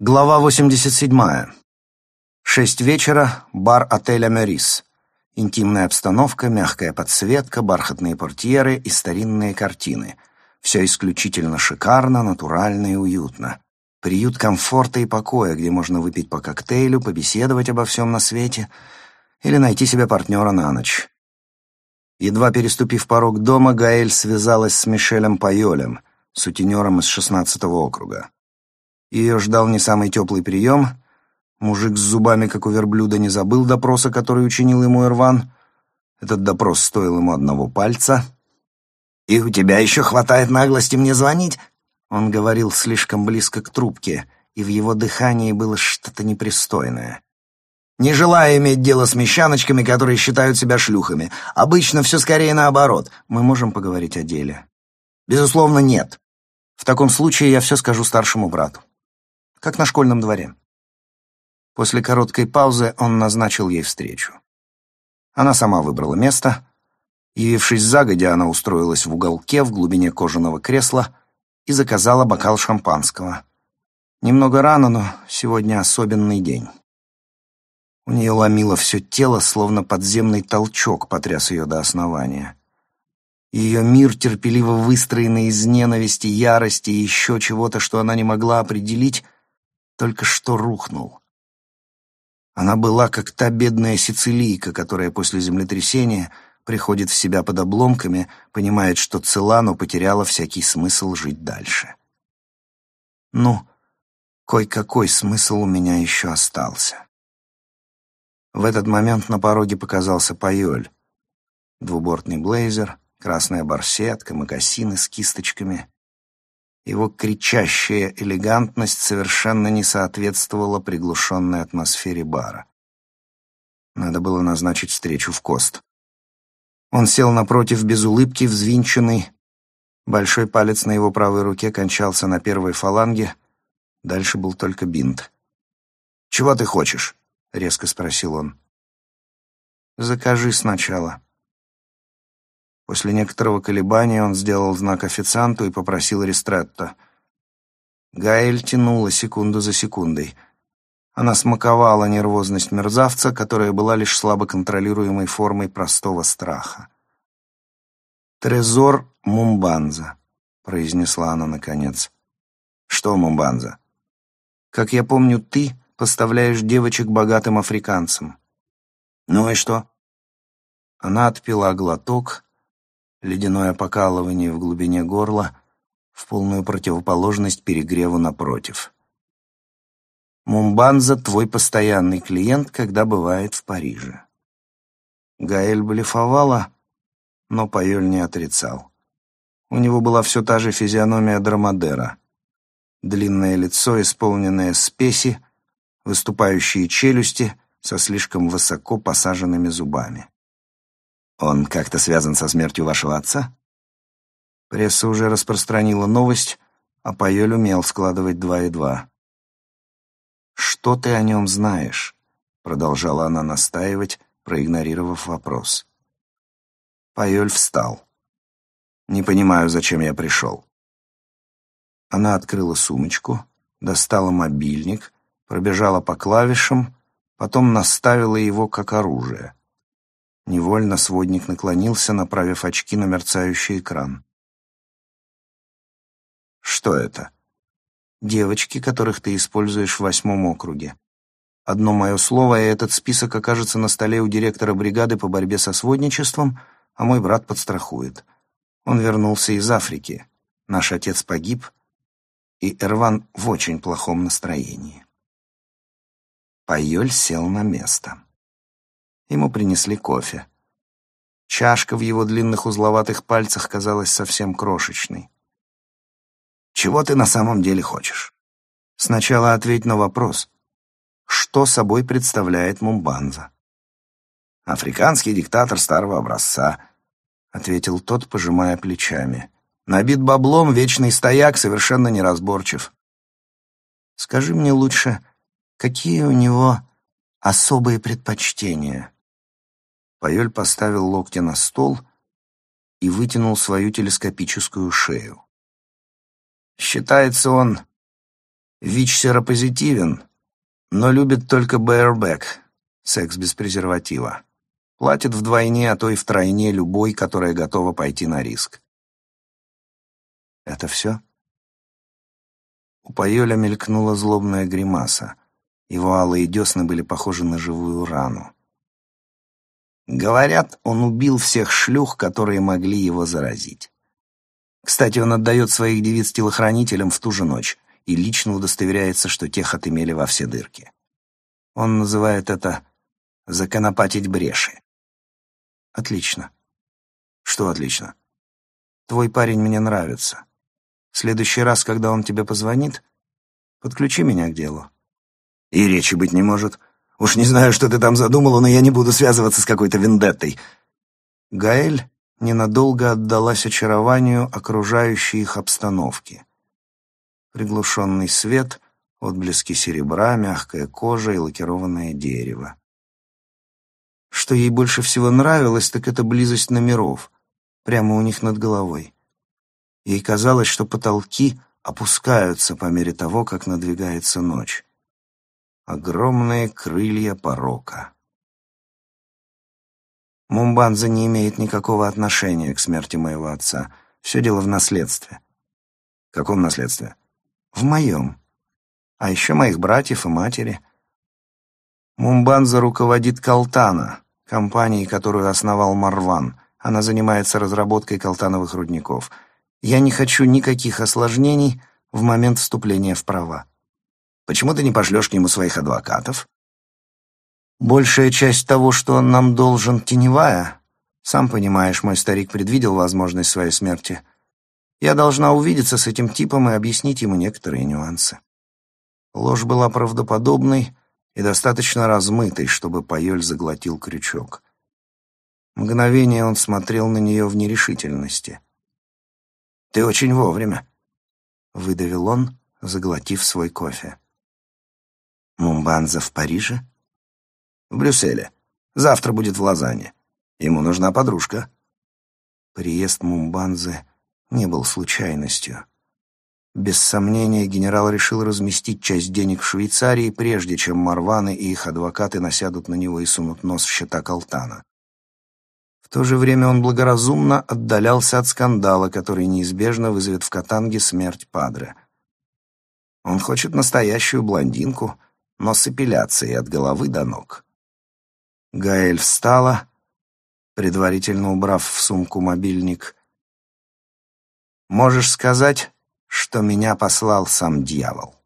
Глава 87. Шесть вечера, бар отеля «Мерис». Интимная обстановка, мягкая подсветка, бархатные портьеры и старинные картины. Все исключительно шикарно, натурально и уютно. Приют комфорта и покоя, где можно выпить по коктейлю, побеседовать обо всем на свете или найти себе партнера на ночь. Едва переступив порог дома, Гаэль связалась с Мишелем Пайолем, сутенером из 16-го округа. Ее ждал не самый теплый прием. Мужик с зубами, как у верблюда, не забыл допроса, который учинил ему Ирван. Этот допрос стоил ему одного пальца. «И у тебя еще хватает наглости мне звонить?» Он говорил слишком близко к трубке, и в его дыхании было что-то непристойное. «Не желаю иметь дело с мещаночками, которые считают себя шлюхами. Обычно все скорее наоборот. Мы можем поговорить о деле?» «Безусловно, нет. В таком случае я все скажу старшему брату как на школьном дворе. После короткой паузы он назначил ей встречу. Она сама выбрала место. Явившись загодя, она устроилась в уголке в глубине кожаного кресла и заказала бокал шампанского. Немного рано, но сегодня особенный день. У нее ломило все тело, словно подземный толчок потряс ее до основания. Ее мир, терпеливо выстроенный из ненависти, ярости и еще чего-то, что она не могла определить, только что рухнул. Она была как та бедная сицилийка, которая после землетрясения приходит в себя под обломками, понимает, что цела, но потеряла всякий смысл жить дальше. Ну, кой-какой смысл у меня еще остался. В этот момент на пороге показался Пайоль. Двубортный блейзер, красная барсетка, мокасины с кисточками. Его кричащая элегантность совершенно не соответствовала приглушенной атмосфере бара. Надо было назначить встречу в Кост. Он сел напротив без улыбки, взвинченный. Большой палец на его правой руке кончался на первой фаланге. Дальше был только бинт. «Чего ты хочешь?» — резко спросил он. «Закажи сначала», После некоторого колебания он сделал знак официанту и попросил ристретто. Гаэль тянула секунду за секундой. Она смаковала нервозность мерзавца, которая была лишь слабо контролируемой формой простого страха. «Трезор Мумбанза», — произнесла она наконец. «Что Мумбанза?» «Как я помню, ты поставляешь девочек богатым африканцам». «Ну и что?» Она отпила глоток ледяное покалывание в глубине горла в полную противоположность перегреву напротив. Мумбанза — твой постоянный клиент, когда бывает в Париже. Гаэль блефовала, но Пайоль не отрицал. У него была все та же физиономия Драмадера. Длинное лицо, исполненное спеси, выступающие челюсти со слишком высоко посаженными зубами. Он как-то связан со смертью вашего отца? Пресса уже распространила новость, а Пайоль умел складывать два и два. «Что ты о нем знаешь?» — продолжала она настаивать, проигнорировав вопрос. Пайоль встал. «Не понимаю, зачем я пришел». Она открыла сумочку, достала мобильник, пробежала по клавишам, потом наставила его как оружие. Невольно сводник наклонился, направив очки на мерцающий экран. «Что это?» «Девочки, которых ты используешь в восьмом округе. Одно мое слово, и этот список окажется на столе у директора бригады по борьбе со сводничеством, а мой брат подстрахует. Он вернулся из Африки. Наш отец погиб, и Эрван в очень плохом настроении». Пайоль сел на место. Ему принесли кофе. Чашка в его длинных узловатых пальцах казалась совсем крошечной. «Чего ты на самом деле хочешь?» «Сначала ответь на вопрос. Что собой представляет Мумбанза?» «Африканский диктатор старого образца», — ответил тот, пожимая плечами. «Набит баблом, вечный стояк, совершенно неразборчив». «Скажи мне лучше, какие у него особые предпочтения?» Пайоль поставил локти на стол и вытянул свою телескопическую шею. Считается он ВИЧ серопозитивен, но любит только бэйрбэк, секс без презерватива. Платит вдвойне, а то и втройне любой, которая готова пойти на риск. Это все? У Пайоля мелькнула злобная гримаса. Его алые десны были похожи на живую рану. Говорят, он убил всех шлюх, которые могли его заразить. Кстати, он отдает своих девиц телохранителям в ту же ночь и лично удостоверяется, что тех отымели во все дырки. Он называет это «законопатить бреши». Отлично. Что отлично? Твой парень мне нравится. В следующий раз, когда он тебе позвонит, подключи меня к делу. И речи быть не может. Уж не знаю, что ты там задумала, но я не буду связываться с какой-то вендеттой. Гаэль ненадолго отдалась очарованию окружающей их обстановки. Приглушенный свет, отблески серебра, мягкая кожа и лакированное дерево. Что ей больше всего нравилось, так это близость номеров, прямо у них над головой. Ей казалось, что потолки опускаются по мере того, как надвигается ночь. Огромные крылья порока. Мумбанза не имеет никакого отношения к смерти моего отца. Все дело в наследстве. Каком наследстве? В моем. А еще моих братьев и матери. Мумбанза руководит Калтана, компанией, которую основал Марван. Она занимается разработкой колтановых рудников — я не хочу никаких осложнений в момент вступления в права. Почему ты не пошлешь к нему своих адвокатов? Большая часть того, что он нам должен, теневая. Сам понимаешь, мой старик предвидел возможность своей смерти. Я должна увидеться с этим типом и объяснить ему некоторые нюансы. Ложь была правдоподобной и достаточно размытой, чтобы Пайоль заглотил крючок. Мгновение он смотрел на нее в нерешительности — «Ты очень вовремя», — выдавил он, заглотив свой кофе. «Мумбанза в Париже?» «В Брюсселе. Завтра будет в Лозанне. Ему нужна подружка». Приезд Мумбанзы не был случайностью. Без сомнения, генерал решил разместить часть денег в Швейцарии, прежде чем Марваны и их адвокаты насядут на него и сунут нос в счета Калтана. В то же время он благоразумно отдалялся от скандала, который неизбежно вызовет в Катанге смерть Падре. Он хочет настоящую блондинку, но с эпиляцией от головы до ног. Гаэль встала, предварительно убрав в сумку мобильник. «Можешь сказать, что меня послал сам дьявол?»